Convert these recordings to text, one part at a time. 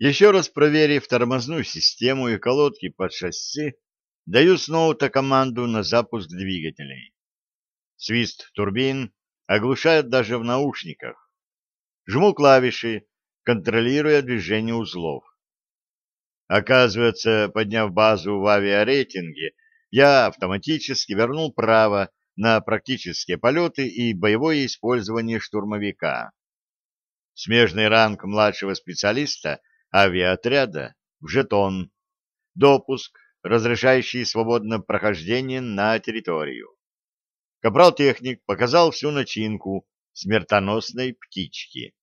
Еще раз проверив тормозную систему и колодки под шасси, даю сноута команду на запуск двигателей. Свист турбин оглушает даже в наушниках. Жму клавиши, контролируя движение узлов. Оказывается, подняв базу в авиарейтинге, я автоматически вернул право на практические полеты и боевое использование штурмовика. Смежный ранг младшего специалиста авиаотряда в жетон, допуск, разрешающий свободное прохождение на территорию. Капрал-техник показал всю начинку смертоносной птички.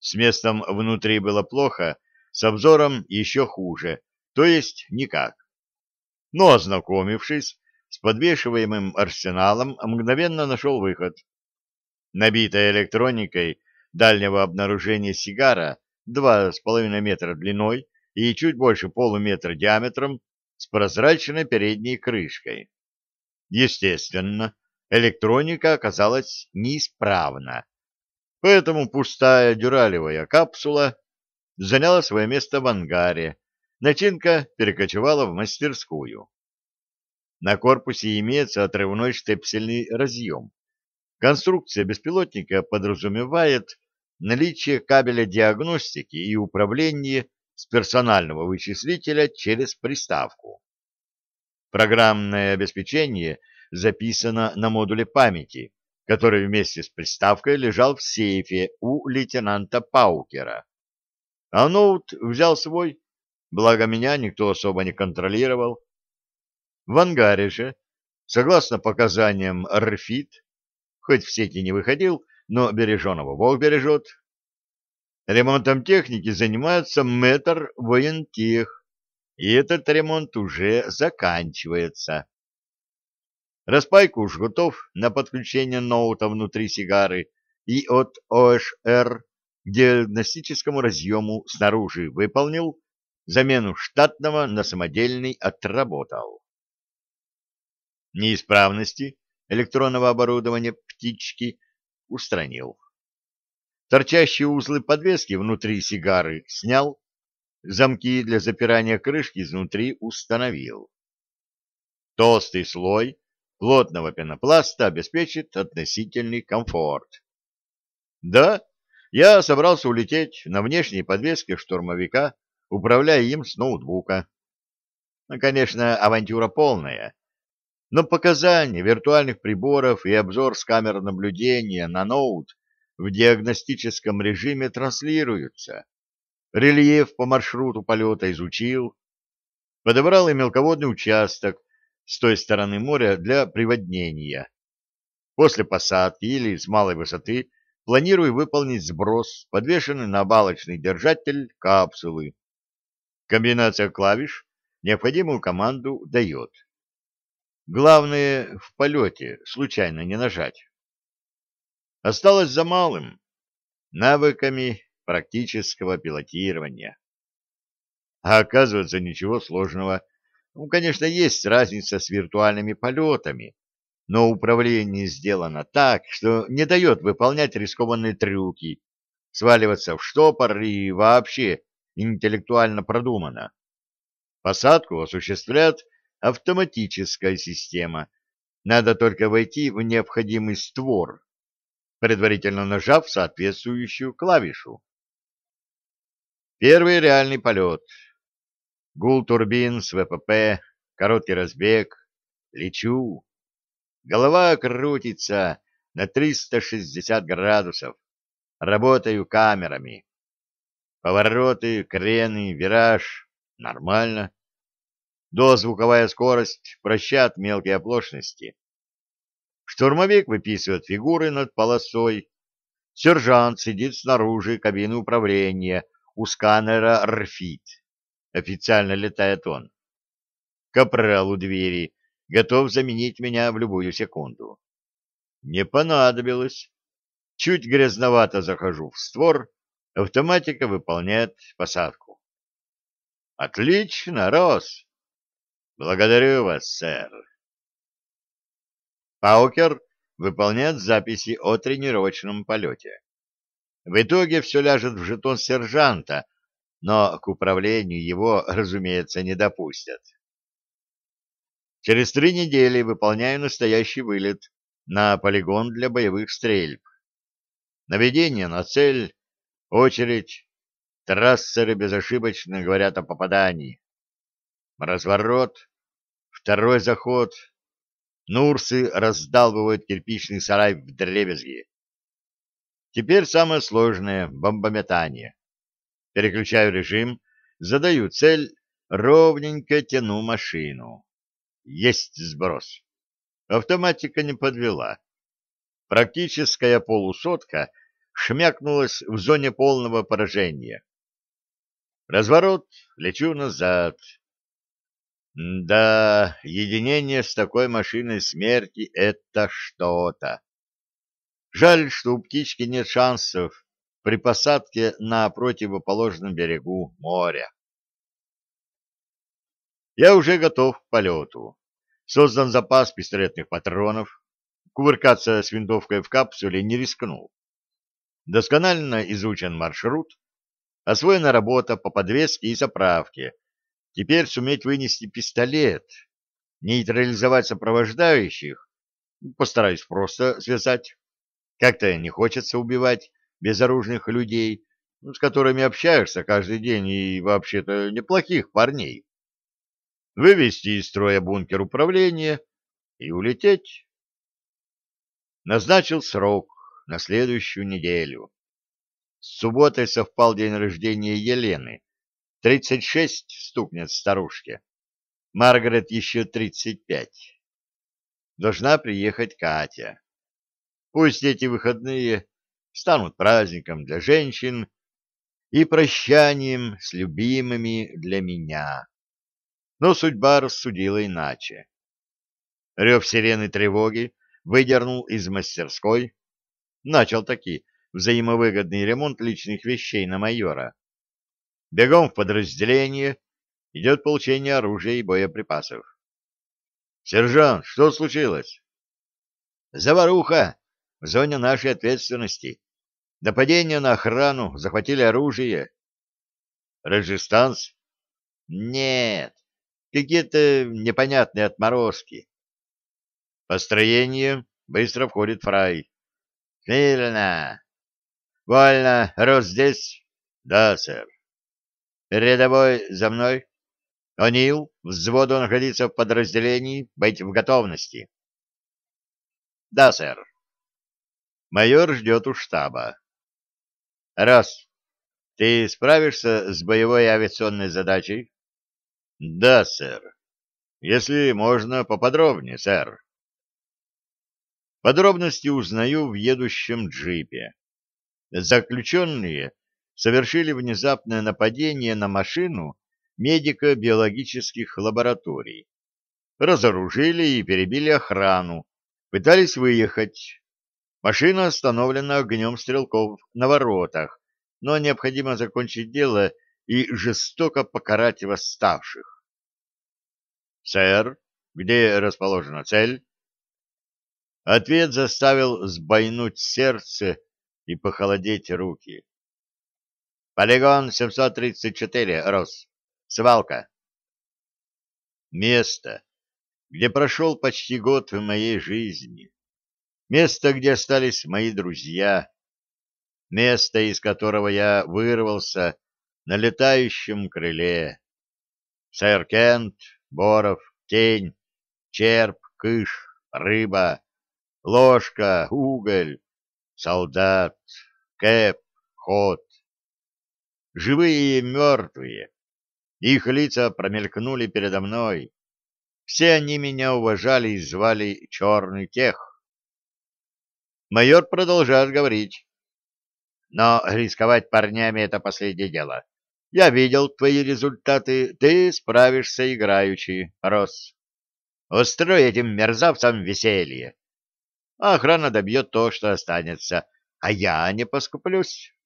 С местом внутри было плохо, с обзором еще хуже, то есть никак. Но, ознакомившись с подвешиваемым арсеналом, мгновенно нашел выход. Набитая электроникой дальнего обнаружения сигара два с половиной метра длиной и чуть больше полуметра диаметром с прозрачной передней крышкой. Естественно, электроника оказалась неисправна, поэтому пустая дюралевая капсула заняла свое место в ангаре, начинка перекочевала в мастерскую. На корпусе имеется отрывной штепсельный разъем. Конструкция беспилотника подразумевает наличие кабеля диагностики и управления с персонального вычислителя через приставку. Программное обеспечение записано на модуле памяти, который вместе с приставкой лежал в сейфе у лейтенанта Паукера. А ноут взял свой, благо меня никто особо не контролировал. В ангаре же, согласно показаниям РФИТ, хоть в сети не выходил, но береженого Бог бережет. Ремонтом техники занимается мэтр воентех, и этот ремонт уже заканчивается. Распайку уж готов на подключение ноута внутри сигары и от ОШР к диагностическому разъему снаружи выполнил, замену штатного на самодельный отработал. Неисправности электронного оборудования птички устранил. Торчащие узлы подвески внутри сигары снял, замки для запирания крышки изнутри установил. Толстый слой плотного пенопласта обеспечит относительный комфорт. Да, я собрался улететь на внешней подвеске штурмовика, управляя им с ноутбука. Ну, конечно, авантюра полная, но показания виртуальных приборов и обзор с камер наблюдения на ноут в диагностическом режиме транслируются. Рельеф по маршруту полета изучил, подобрал и мелководный участок с той стороны моря для приводнения. После посадки или с малой высоты планирую выполнить сброс, подвешенный на балочный держатель капсулы. Комбинация клавиш необходимую команду дает. Главное в полете случайно не нажать. Осталось за малым — навыками практического пилотирования. А оказывается, ничего сложного. Ну, конечно, есть разница с виртуальными полетами, но управление сделано так, что не дает выполнять рискованные трюки, сваливаться в штопор и вообще интеллектуально продумано. Посадку осуществляет автоматическая система. Надо только войти в необходимый створ, предварительно нажав соответствующую клавишу. Первый реальный полет. Гул турбин с ВПП, короткий разбег. Лечу. Голова крутится на 360 градусов. Работаю камерами. Повороты, крены, вираж. Нормально. Дозвуковая скорость прощает мелкие оплошности. Штурмовик выписывает фигуры над полосой. Сержант сидит снаружи кабины управления у сканера РФИТ. Официально летает он. Капрал у двери готов заменить меня в любую секунду. Не понадобилось. Чуть грязновато захожу в створ, автоматика выполняет посадку. Отлично, Рос. Благодарю вас, сэр. Паукер выполняет записи о тренировочном полете. В итоге все ляжет в жетон сержанта, но к управлению его, разумеется, не допустят. Через три недели выполняю настоящий вылет на полигон для боевых стрельб. Наведение на цель, очередь, трассеры безошибочно говорят о попадании. Разворот, второй заход. Нурсы раздалбывают кирпичный сарай в дребезги. Теперь самое сложное — бомбометание. Переключаю режим, задаю цель, ровненько тяну машину. Есть сброс. Автоматика не подвела. Практическая полусотка шмякнулась в зоне полного поражения. Разворот, лечу назад. Да, единение с такой машиной смерти — это что-то. Жаль, что у птички нет шансов при посадке на противоположном берегу моря. Я уже готов к полету. Создан запас пистолетных патронов. Кувыркаться с винтовкой в капсуле не рискнул. Досконально изучен маршрут, освоена работа по подвеске и заправке. Теперь суметь вынести пистолет, нейтрализовать сопровождающих, постараюсь просто связать. Как-то не хочется убивать безоружных людей, с которыми общаешься каждый день и вообще-то неплохих парней вывести из строя бункер управления и улететь. Назначил срок на следующую неделю. С субботой совпал день рождения Елены. Тридцать шесть стукнет старушке. Маргарет еще тридцать пять. Должна приехать Катя. Пусть эти выходные станут праздником для женщин и прощанием с любимыми для меня но судьба рассудила иначе. Рев сирены тревоги выдернул из мастерской, начал таки взаимовыгодный ремонт личных вещей на майора. Бегом в подразделение, идет получение оружия и боеприпасов. «Сержант, что случилось?» «Заваруха в зоне нашей ответственности. Нападение на охрану, захватили оружие». «Режистанс?» «Нет, Какие-то непонятные отморозки. Построение быстро входит Фрай. Смирно. Вольно. Рос здесь? Да, сэр. Рядовой за мной. О'Нил, взводу находиться в подразделении, быть в готовности. Да, сэр. Майор ждет у штаба. Раз. Ты справишься с боевой авиационной задачей? Да, сэр. Если можно, поподробнее, сэр. Подробности узнаю в едущем джипе. Заключенные совершили внезапное нападение на машину медико-биологических лабораторий. Разоружили и перебили охрану, пытались выехать. Машина остановлена огнем стрелков на воротах, но необходимо закончить дело и жестоко покарать восставших. «Сэр, где расположена цель?» Ответ заставил сбойнуть сердце и похолодеть руки. «Полигон 734, Рос. Свалка». Место, где прошел почти год в моей жизни. Место, где остались мои друзья. Место, из которого я вырвался на летающем крыле. Сэр Кент, Боров, Тень, Черп, Кыш, Рыба, Ложка, Уголь, Солдат, Кэп, Ход. Живые и мертвые. Их лица промелькнули передо мной. Все они меня уважали и звали Черный Тех. Майор продолжает говорить. Но рисковать парнями — это последнее дело. Я видел твои результаты, ты справишься играючи, Рос. Устрой этим мерзавцам веселье. Охрана добьет то, что останется, а я не поскуплюсь.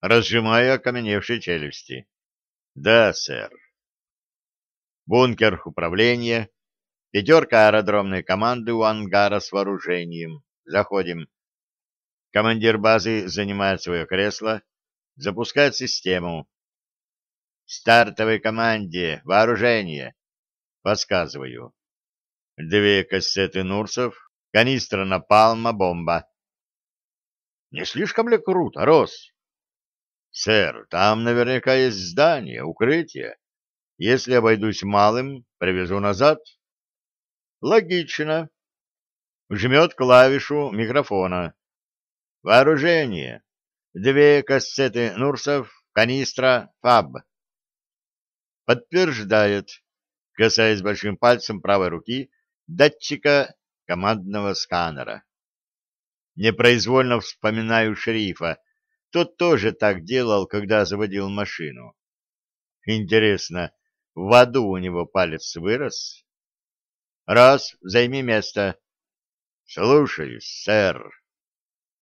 Разжимая окаменевшие челюсти. Да, сэр. Бункер управления, пятерка аэродромной команды у ангара с вооружением. Заходим. Командир базы занимает свое кресло, запускать систему. Стартовой команде вооружение. Подсказываю. Две кассеты Нурсов, канистра напалма, бомба. Не слишком ли круто, Рос? Сэр, там наверняка есть здание, укрытие. Если обойдусь малым, привезу назад. Логично. Жмет клавишу микрофона. Вооружение. Две кассеты Нурсов, канистра, ФАБ. Подтверждает, касаясь большим пальцем правой руки датчика командного сканера. Непроизвольно вспоминаю шерифа. Тот тоже так делал, когда заводил машину. Интересно, в аду у него палец вырос? Раз, займи место. Слушаюсь, сэр.